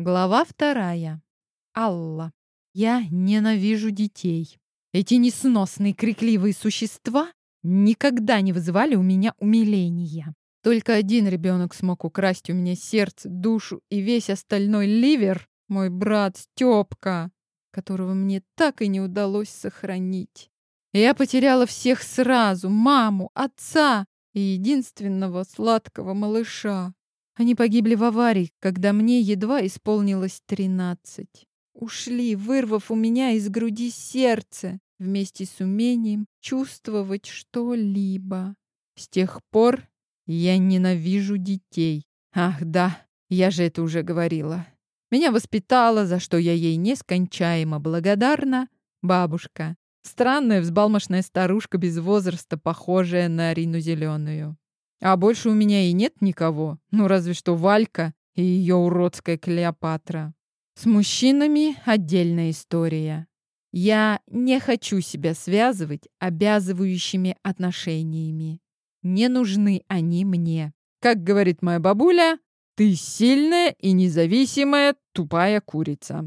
Глава вторая. Алла. Я ненавижу детей. Эти несносные крикливые существа никогда не вызывали у меня умиления. Только один ребенок смог украсть у меня сердце, душу и весь остальной ливер, мой брат Степка, которого мне так и не удалось сохранить. Я потеряла всех сразу, маму, отца и единственного сладкого малыша. Они погибли в аварии, когда мне едва исполнилось тринадцать. Ушли, вырвав у меня из груди сердце вместе с умением чувствовать что-либо. С тех пор я ненавижу детей. Ах, да, я же это уже говорила. Меня воспитала, за что я ей нескончаемо благодарна, бабушка. Странная взбалмошная старушка без возраста, похожая на Арину Зеленую. А больше у меня и нет никого. Ну, разве что Валька и ее уродская Клеопатра. С мужчинами отдельная история. Я не хочу себя связывать обязывающими отношениями. Не нужны они мне. Как говорит моя бабуля, ты сильная и независимая тупая курица.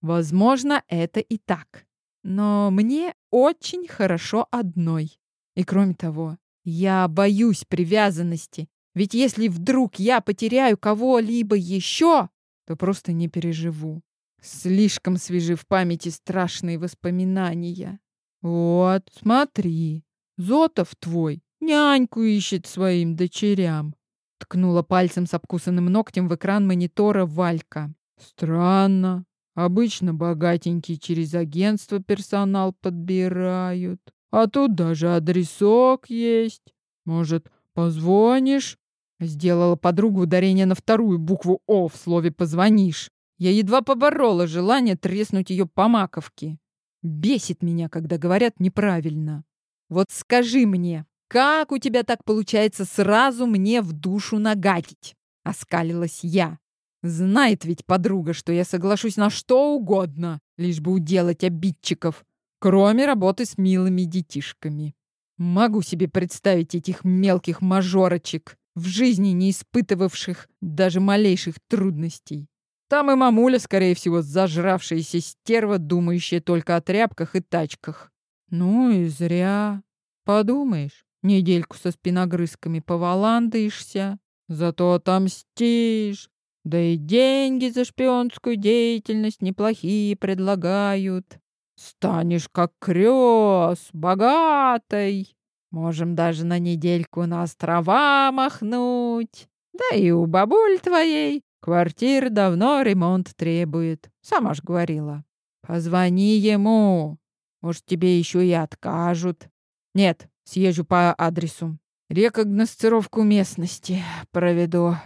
Возможно, это и так. Но мне очень хорошо одной. И кроме того, я боюсь привязанности, ведь если вдруг я потеряю кого-либо еще, то просто не переживу. Слишком свежи в памяти страшные воспоминания. Вот, смотри, Зотов твой няньку ищет своим дочерям. Ткнула пальцем с обкусанным ногтем в экран монитора Валька. Странно. Обычно богатенькие через агентство персонал подбирают. А тут даже адресок есть. Может, позвонишь?» Сделала подругу ударение на вторую букву «О» в слове «позвонишь». Я едва поборола желание треснуть ее по маковке. Бесит меня, когда говорят неправильно. Вот скажи мне, как у тебя так получается сразу мне в душу нагадить? Оскалилась я. Знает ведь подруга, что я соглашусь на что угодно, лишь бы уделать обидчиков кроме работы с милыми детишками. Могу себе представить этих мелких мажорочек, в жизни не испытывавших даже малейших трудностей. Там и мамуля, скорее всего, зажравшаяся стерва, думающая только о тряпках и тачках. Ну и зря. Подумаешь, недельку со спиногрызками поваландаешься, зато отомстишь. Да и деньги за шпионскую деятельность неплохие предлагают. Станешь как крёс, богатой. Можем даже на недельку на острова махнуть. Да и у бабуль твоей квартира давно ремонт требует. Сама ж говорила. Позвони ему. Может, тебе еще и откажут. Нет, съезжу по адресу. Рекогносцировку местности проведу.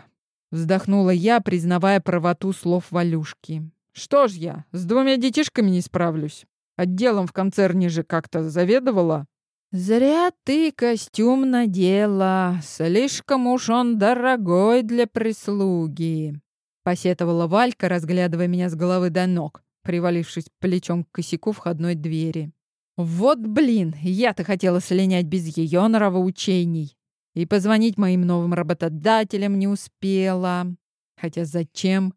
Вздохнула я, признавая правоту слов Валюшки. Что ж я, с двумя детишками не справлюсь. Отделом в концерне же как-то заведовала. Зря ты костюм надела. Слишком уж он дорогой для прислуги. Посетовала Валька, разглядывая меня с головы до ног, привалившись плечом к косяку входной двери. Вот блин, я-то хотела слинять без ее нравоучений. И позвонить моим новым работодателям не успела. Хотя зачем?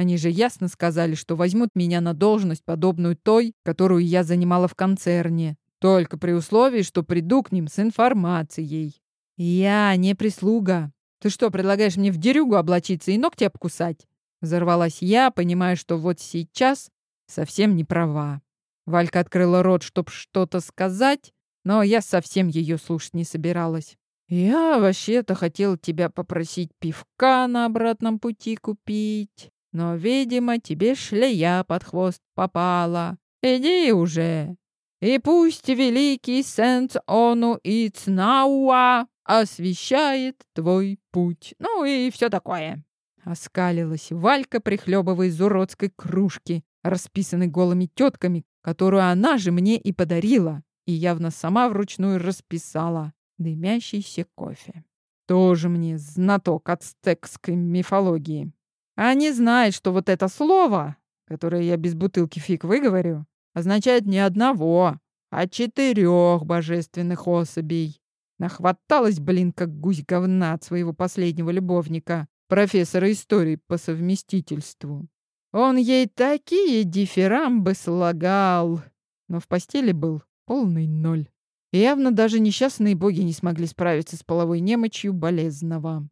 Они же ясно сказали, что возьмут меня на должность, подобную той, которую я занимала в концерне. Только при условии, что приду к ним с информацией. Я не прислуга. Ты что, предлагаешь мне в дерюгу облачиться и ногти обкусать? Взорвалась я, понимая, что вот сейчас совсем не права. Валька открыла рот, чтобы что-то сказать, но я совсем ее слушать не собиралась. Я вообще-то хотел тебя попросить пивка на обратном пути купить. Но, видимо, тебе шлея под хвост попала. Иди уже. И пусть великий Сент-Ону и Цнауа освещает твой путь. Ну и все такое. Оскалилась Валька, прихлебывая из уродской кружки, расписанной голыми тетками, которую она же мне и подарила, и явно сама вручную расписала дымящийся кофе. Тоже мне знаток ацтекской мифологии. А не знает, что вот это слово, которое я без бутылки фиг выговорю, означает не одного, а четырех божественных особей. Нахваталась, блин, как гусь говна от своего последнего любовника, профессора истории по совместительству. Он ей такие дифирамбы слагал, но в постели был полный ноль. Явно даже несчастные боги не смогли справиться с половой немочью болезного.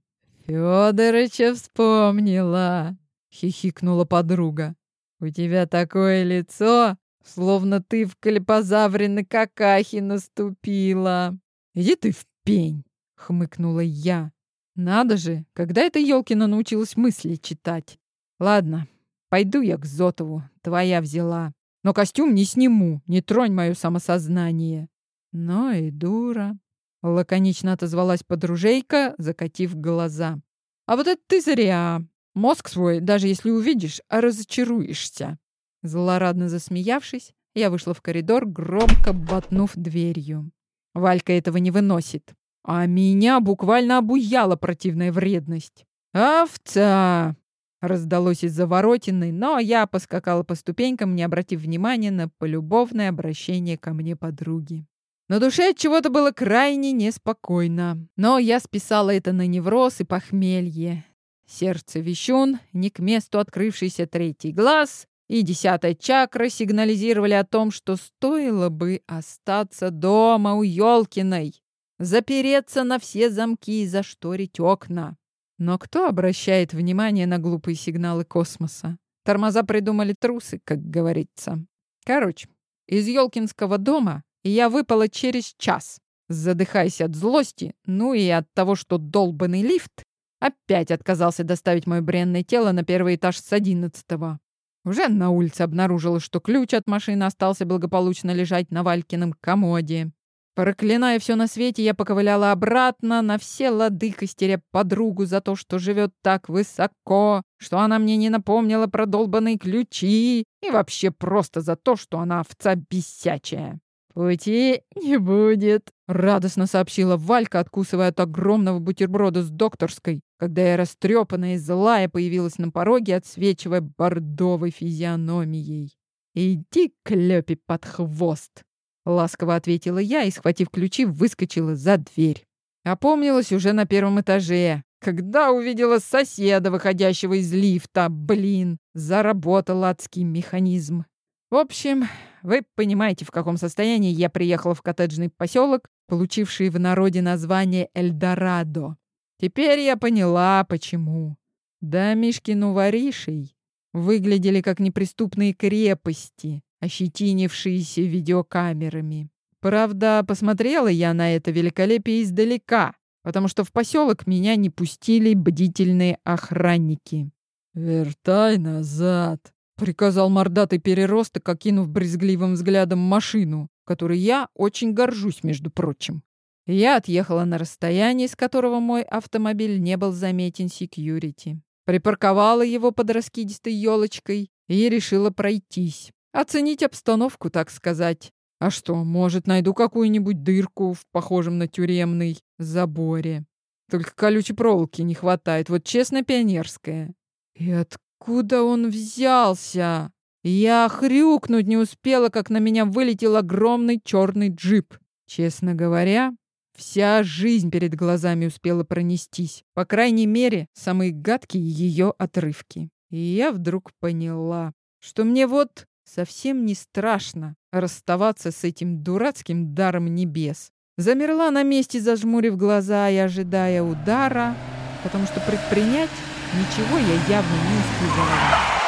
«Фёдорыча вспомнила!» — хихикнула подруга. «У тебя такое лицо, словно ты в клепозаврины какахи наступила!» «Иди ты в пень!» — хмыкнула я. «Надо же, когда эта Ёлкина научилась мысли читать? Ладно, пойду я к Зотову, твоя взяла. Но костюм не сниму, не тронь мое самосознание». «Ну и дура!» — лаконично отозвалась подружейка, закатив глаза. «А вот это ты зря! Мозг свой, даже если увидишь, разочаруешься!» Злорадно засмеявшись, я вышла в коридор, громко ботнув дверью. Валька этого не выносит. А меня буквально обуяла противная вредность. «Овца!» — раздалось из-за воротины, но я поскакала по ступенькам, не обратив внимания на полюбовное обращение ко мне подруги. На душе от чего-то было крайне неспокойно, но я списала это на невроз и похмелье. Сердце вещун, не к месту открывшийся третий глаз и десятая чакра сигнализировали о том, что стоило бы остаться дома у Ёлкиной, запереться на все замки и зашторить окна. Но кто обращает внимание на глупые сигналы космоса? Тормоза придумали трусы, как говорится. Короче, из Ёлкинского дома и я выпала через час, задыхаясь от злости, ну и от того, что долбанный лифт опять отказался доставить мое бренное тело на первый этаж с одиннадцатого. Уже на улице обнаружила, что ключ от машины остался благополучно лежать на Валькином комоде. Проклиная все на свете, я поковыляла обратно на все лады, костеря подругу за то, что живет так высоко, что она мне не напомнила про долбанные ключи, и вообще просто за то, что она овца бесячая. «Пути не будет», — радостно сообщила Валька, откусывая от огромного бутерброда с докторской, когда я растрепанная и злая появилась на пороге, отсвечивая бордовой физиономией. «Иди, клёпи под хвост!» — ласково ответила я и, схватив ключи, выскочила за дверь. Опомнилась уже на первом этаже, когда увидела соседа, выходящего из лифта. Блин, заработал адский механизм. В общем, вы понимаете, в каком состоянии я приехала в коттеджный поселок, получивший в народе название Эльдорадо. Теперь я поняла, почему. Да, Мишкину воришей выглядели как неприступные крепости, ощетинившиеся видеокамерами. Правда, посмотрела я на это великолепие издалека, потому что в поселок меня не пустили бдительные охранники. «Вертай назад», Приказал мордатый переросток, окинув брезгливым взглядом машину, которой я очень горжусь, между прочим. Я отъехала на расстояние, с которого мой автомобиль не был заметен секьюрити. Припарковала его под раскидистой елочкой и решила пройтись. Оценить обстановку, так сказать. А что, может, найду какую-нибудь дырку в похожем на тюремный заборе. Только колючей проволоки не хватает, вот честно пионерская. И от Откуда он взялся? Я хрюкнуть не успела, как на меня вылетел огромный черный джип. Честно говоря, вся жизнь перед глазами успела пронестись. По крайней мере, самые гадкие ее отрывки. И я вдруг поняла, что мне вот совсем не страшно расставаться с этим дурацким даром небес. Замерла на месте, зажмурив глаза и ожидая удара, потому что предпринять Ничего я явно не успевала.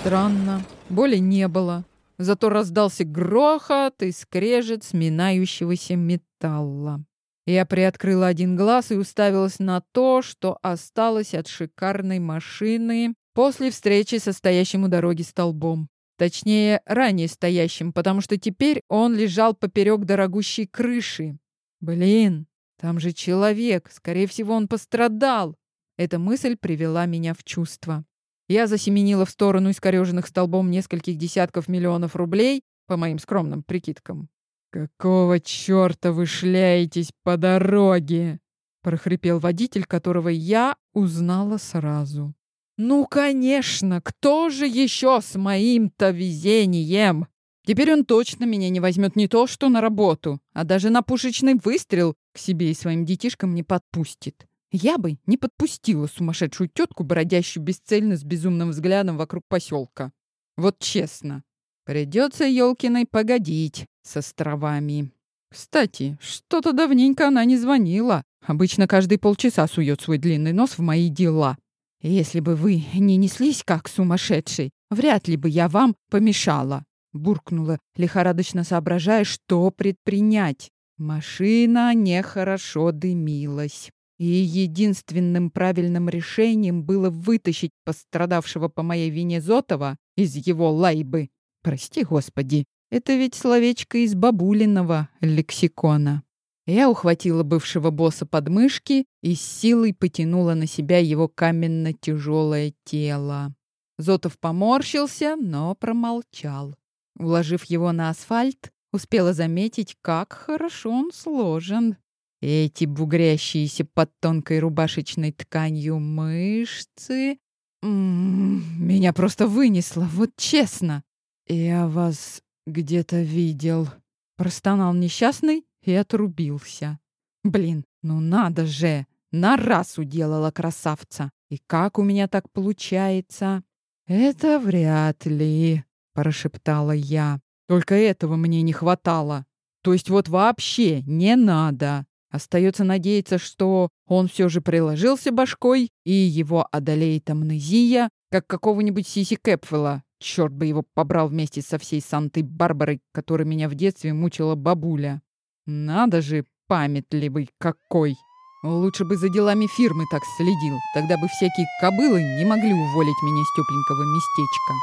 Странно, боли не было. Зато раздался грохот и скрежет сминающегося металла. Я приоткрыла один глаз и уставилась на то, что осталось от шикарной машины после встречи со стоящим у дороги столбом. Точнее, ранее стоящим, потому что теперь он лежал поперек дорогущей крыши. Блин, там же человек, скорее всего, он пострадал. Эта мысль привела меня в чувство. Я засеменила в сторону искореженных столбом нескольких десятков миллионов рублей, по моим скромным прикидкам. «Какого черта вы шляетесь по дороге?» — прохрипел водитель, которого я узнала сразу. «Ну, конечно! Кто же еще с моим-то везением?» Теперь он точно меня не возьмет не то, что на работу, а даже на пушечный выстрел к себе и своим детишкам не подпустит. Я бы не подпустила сумасшедшую тетку, бродящую бесцельно с безумным взглядом вокруг поселка. Вот честно. Придется Ёлкиной погодить с островами. Кстати, что-то давненько она не звонила. Обычно каждые полчаса сует свой длинный нос в мои дела. Если бы вы не неслись как сумасшедший, вряд ли бы я вам помешала. Буркнула, лихорадочно соображая, что предпринять. Машина нехорошо дымилась. И единственным правильным решением было вытащить пострадавшего по моей вине Зотова из его лайбы. Прости, Господи, это ведь словечко из бабулиного лексикона. Я ухватила бывшего босса под мышки и с силой потянула на себя его каменно-тяжелое тело. Зотов поморщился, но промолчал. Уложив его на асфальт, успела заметить, как хорошо он сложен. Эти бугрящиеся под тонкой рубашечной тканью мышцы... М -м, меня просто вынесло, вот честно. Я вас где-то видел. Простонал несчастный и отрубился. Блин, ну надо же! На раз уделала красавца. И как у меня так получается? Это вряд ли, прошептала я. Только этого мне не хватало. То есть вот вообще не надо. Остается надеяться, что он все же приложился башкой, и его одолеет амнезия, как какого-нибудь Сиси Кэпфелла, Черт бы его побрал вместе со всей Сантой-Барбарой, которой меня в детстве мучила бабуля. Надо же, памятливый какой! Лучше бы за делами фирмы так следил, тогда бы всякие кобылы не могли уволить меня с тепленького местечка.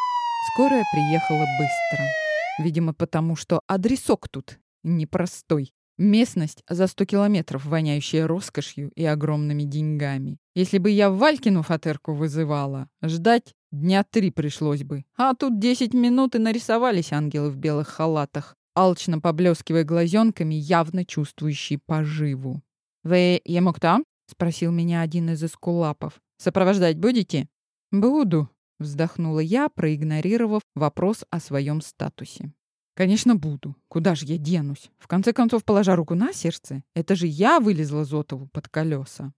Скорая приехала быстро. Видимо, потому что адресок тут непростой. Местность за сто километров, воняющая роскошью и огромными деньгами. Если бы я Валькину фатерку вызывала, ждать Дня три пришлось бы. А тут десять минут и нарисовались ангелы в белых халатах, алчно поблескивая глазенками, явно чувствующие поживу. «Вы ему кто?» — спросил меня один из эскулапов. «Сопровождать будете?» «Буду», — вздохнула я, проигнорировав вопрос о своем статусе. «Конечно, буду. Куда же я денусь? В конце концов, положа руку на сердце, это же я вылезла Зотову под колеса.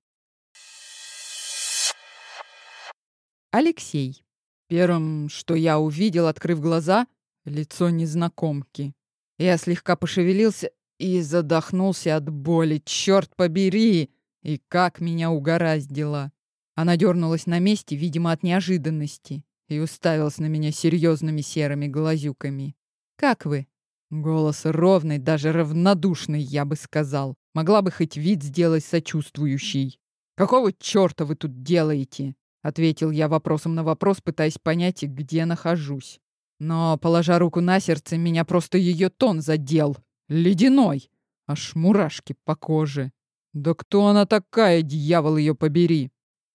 Алексей. Первым, что я увидел, открыв глаза, лицо незнакомки. Я слегка пошевелился и задохнулся от боли. Черт побери! И как меня угораздило! Она дернулась на месте, видимо, от неожиданности, и уставилась на меня серьезными серыми глазюками. «Как вы?» Голос ровный, даже равнодушный, я бы сказал. Могла бы хоть вид сделать сочувствующий. «Какого черта вы тут делаете?» — ответил я вопросом на вопрос, пытаясь понять, где нахожусь. Но, положа руку на сердце, меня просто ее тон задел. Ледяной. Аж мурашки по коже. Да кто она такая, дьявол ее побери?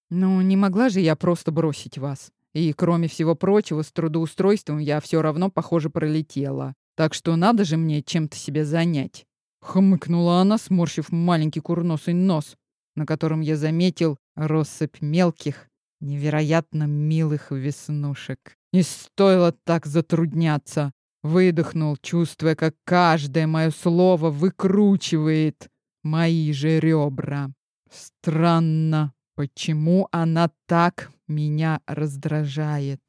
Ну, не могла же я просто бросить вас. И, кроме всего прочего, с трудоустройством я все равно, похоже, пролетела. Так что надо же мне чем-то себя занять. Хмыкнула она, сморщив маленький курносый нос, на котором я заметил россыпь мелких, невероятно милых веснушек. Не стоило так затрудняться. Выдохнул, чувствуя, как каждое мое слово выкручивает мои же ребра. Странно, почему она так меня раздражает.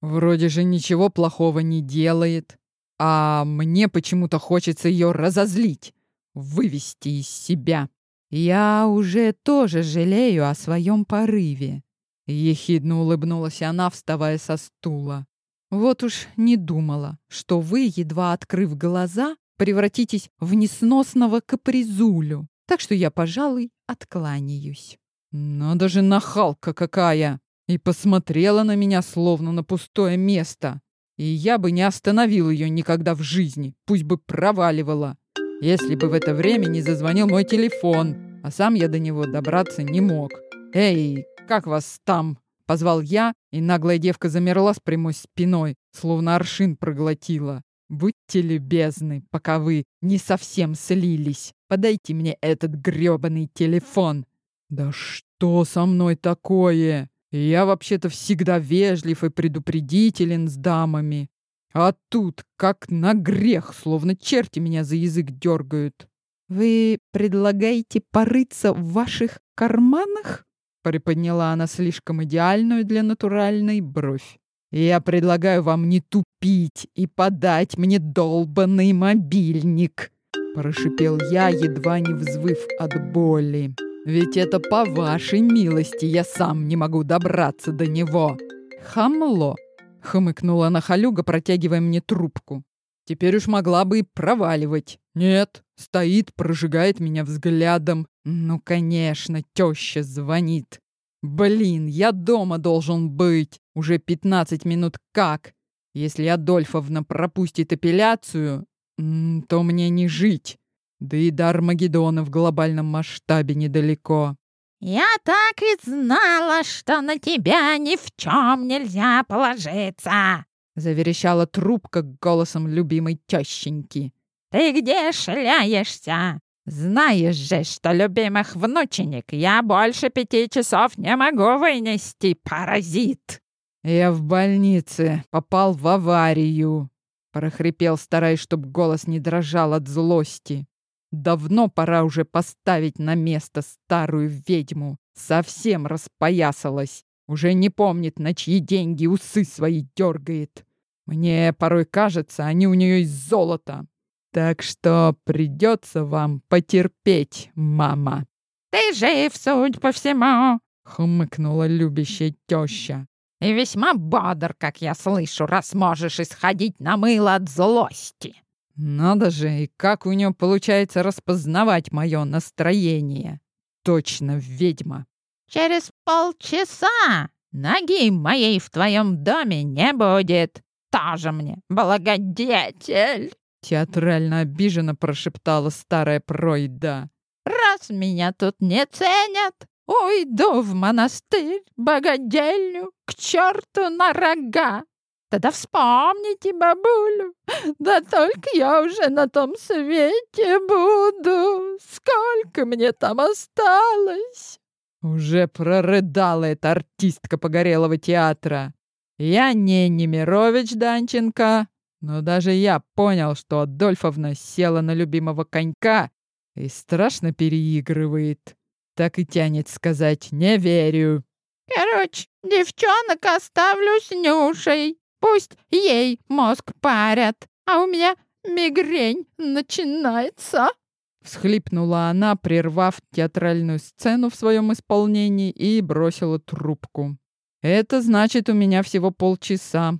Вроде же ничего плохого не делает, а мне почему-то хочется ее разозлить, вывести из себя. Я уже тоже жалею о своем порыве. Ехидно улыбнулась она, вставая со стула. Вот уж не думала, что вы, едва открыв глаза, превратитесь в несносного капризулю. Так что я, пожалуй, откланяюсь. Надо же нахалка какая! И посмотрела на меня, словно на пустое место. И я бы не остановил ее никогда в жизни, пусть бы проваливала, если бы в это время не зазвонил мой телефон, а сам я до него добраться не мог. «Эй, как вас там?» — позвал я, и наглая девка замерла с прямой спиной, словно аршин проглотила. «Будьте любезны, пока вы не совсем слились. Подайте мне этот грёбаный телефон». «Да что со мной такое? Я вообще-то всегда вежлив и предупредителен с дамами. А тут, как на грех, словно черти меня за язык дергают». «Вы предлагаете порыться в ваших карманах?» Приподняла она слишком идеальную для натуральной бровь. «Я предлагаю вам не тупить и подать мне долбанный мобильник!» Прошипел я, едва не взвыв от боли. «Ведь это по вашей милости я сам не могу добраться до него!» «Хамло!» — хмыкнула Нахалюга, протягивая мне трубку. Теперь уж могла бы и проваливать. Нет, стоит, прожигает меня взглядом. Ну, конечно, теща звонит. Блин, я дома должен быть. Уже 15 минут как. Если Адольфовна пропустит апелляцию, то мне не жить. Да и до Армагеддона в глобальном масштабе недалеко. «Я так и знала, что на тебя ни в чем нельзя положиться!» Заверещала трубка голосом любимой тещеньки. «Ты где шляешься? Знаешь же, что любимых внученик я больше пяти часов не могу вынести, паразит!» «Я в больнице, попал в аварию», — прохрипел, стараясь, чтобы голос не дрожал от злости. «Давно пора уже поставить на место старую ведьму. Совсем распоясалась. Уже не помнит, на чьи деньги усы свои дергает. Мне порой кажется, они у нее из золота. Так что придется вам потерпеть, мама. Ты жив, судь по всему, хмыкнула любящая теща. И весьма бодр, как я слышу, раз можешь исходить на мыло от злости. Надо же, и как у нее получается распознавать мое настроение. Точно ведьма. Через полчаса ноги моей в твоем доме не будет. Тоже мне благодетель!» Театрально обиженно прошептала старая пройда. «Раз меня тут не ценят, уйду в монастырь, богадельню, к черту на рога. Тогда вспомните бабулю, да только я уже на том свете буду. Сколько мне там осталось?» Уже прорыдала эта артистка погорелого театра. Я не Немирович Данченко, но даже я понял, что Адольфовна села на любимого конька и страшно переигрывает. Так и тянет сказать «не верю». Короче, девчонок оставлю с Нюшей. Пусть ей мозг парят, а у меня мигрень начинается. Всхлипнула она, прервав театральную сцену в своем исполнении и бросила трубку. «Это значит, у меня всего полчаса.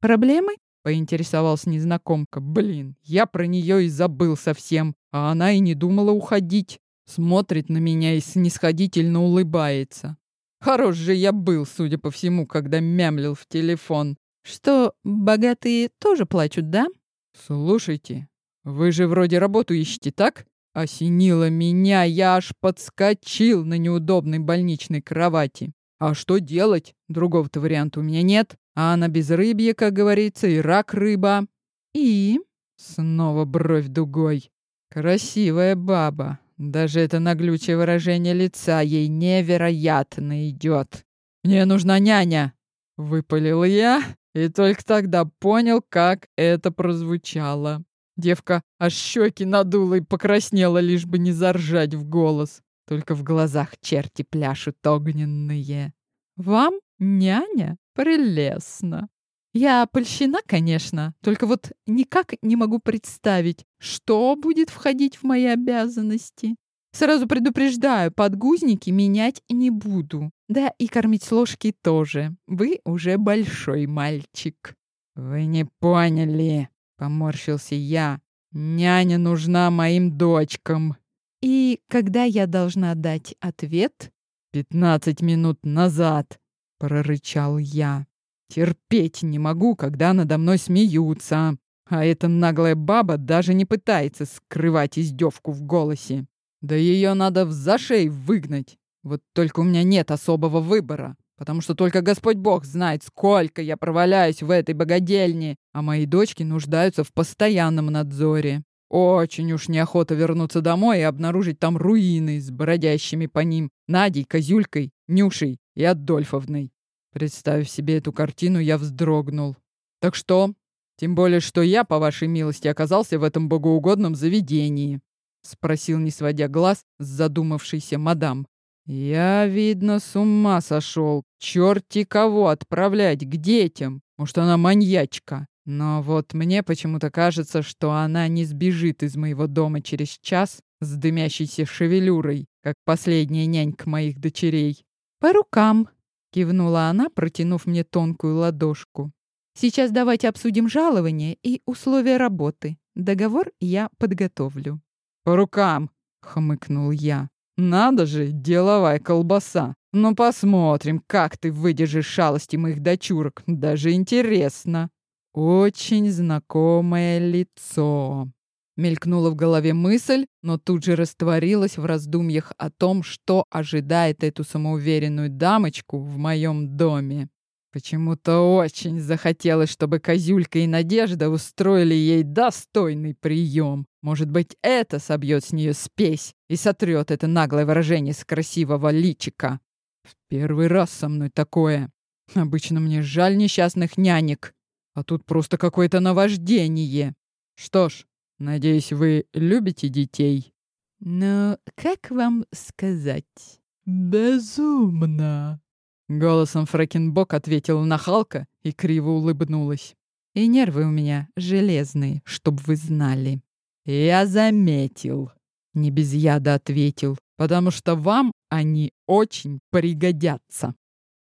Проблемы?» — поинтересовалась незнакомка. «Блин, я про нее и забыл совсем, а она и не думала уходить. Смотрит на меня и снисходительно улыбается. Хорош же я был, судя по всему, когда мямлил в телефон. Что, богатые тоже плачут, да? Слушайте, вы же вроде работу ищете, так? Осенило меня, я аж подскочил на неудобной больничной кровати. А что делать? Другого-то варианта у меня нет. А на безрыбье, как говорится, и рак рыба. И... Снова бровь дугой. Красивая баба. Даже это наглючее выражение лица ей невероятно идет. «Мне нужна няня!» — выпалил я, и только тогда понял, как это прозвучало. Девка аж щеки надула и покраснела, лишь бы не заржать в голос. Только в глазах черти пляшут огненные. «Вам няня? Прелестно!» Я польщена, конечно, только вот никак не могу представить, что будет входить в мои обязанности. Сразу предупреждаю, подгузники менять не буду. Да и кормить с ложки тоже. Вы уже большой мальчик. Вы не поняли, Поморщился я. Няня нужна моим дочкам. И когда я должна дать ответ? Пятнадцать минут назад, прорычал я. Терпеть не могу, когда надо мной смеются. А эта наглая баба даже не пытается скрывать издевку в голосе. Да ее надо в зашей выгнать. Вот только у меня нет особого выбора потому что только Господь Бог знает, сколько я проваляюсь в этой богадельне, а мои дочки нуждаются в постоянном надзоре. Очень уж неохота вернуться домой и обнаружить там руины с бродящими по ним Надей, Козюлькой, Нюшей и Адольфовной. Представив себе эту картину, я вздрогнул. Так что? Тем более, что я, по вашей милости, оказался в этом богоугодном заведении. — спросил, не сводя глаз с задумавшейся мадам. «Я, видно, с ума сошел. Черти кого отправлять к детям. Может, она маньячка. Но вот мне почему-то кажется, что она не сбежит из моего дома через час с дымящейся шевелюрой, как последняя нянька моих дочерей. «По рукам!» — кивнула она, протянув мне тонкую ладошку. «Сейчас давайте обсудим жалование и условия работы. Договор я подготовлю». «По рукам!» — хмыкнул я. «Надо же, деловая колбаса! Ну посмотрим, как ты выдержишь шалости моих дочурок. Даже интересно!» «Очень знакомое лицо!» Мелькнула в голове мысль, но тут же растворилась в раздумьях о том, что ожидает эту самоуверенную дамочку в моем доме. Почему-то очень захотелось, чтобы Козюлька и Надежда устроили ей достойный прием. Может быть, это собьет с нее спесь и сотрет это наглое выражение с красивого личика. В первый раз со мной такое. Обычно мне жаль несчастных нянек, а тут просто какое-то наваждение. Что ж, Надеюсь, вы любите детей? Но как вам сказать? Безумно. Голосом Фрэкенбок ответила нахалка и криво улыбнулась. И нервы у меня железные, чтоб вы знали. Я заметил. Не без яда ответил, потому что вам они очень пригодятся.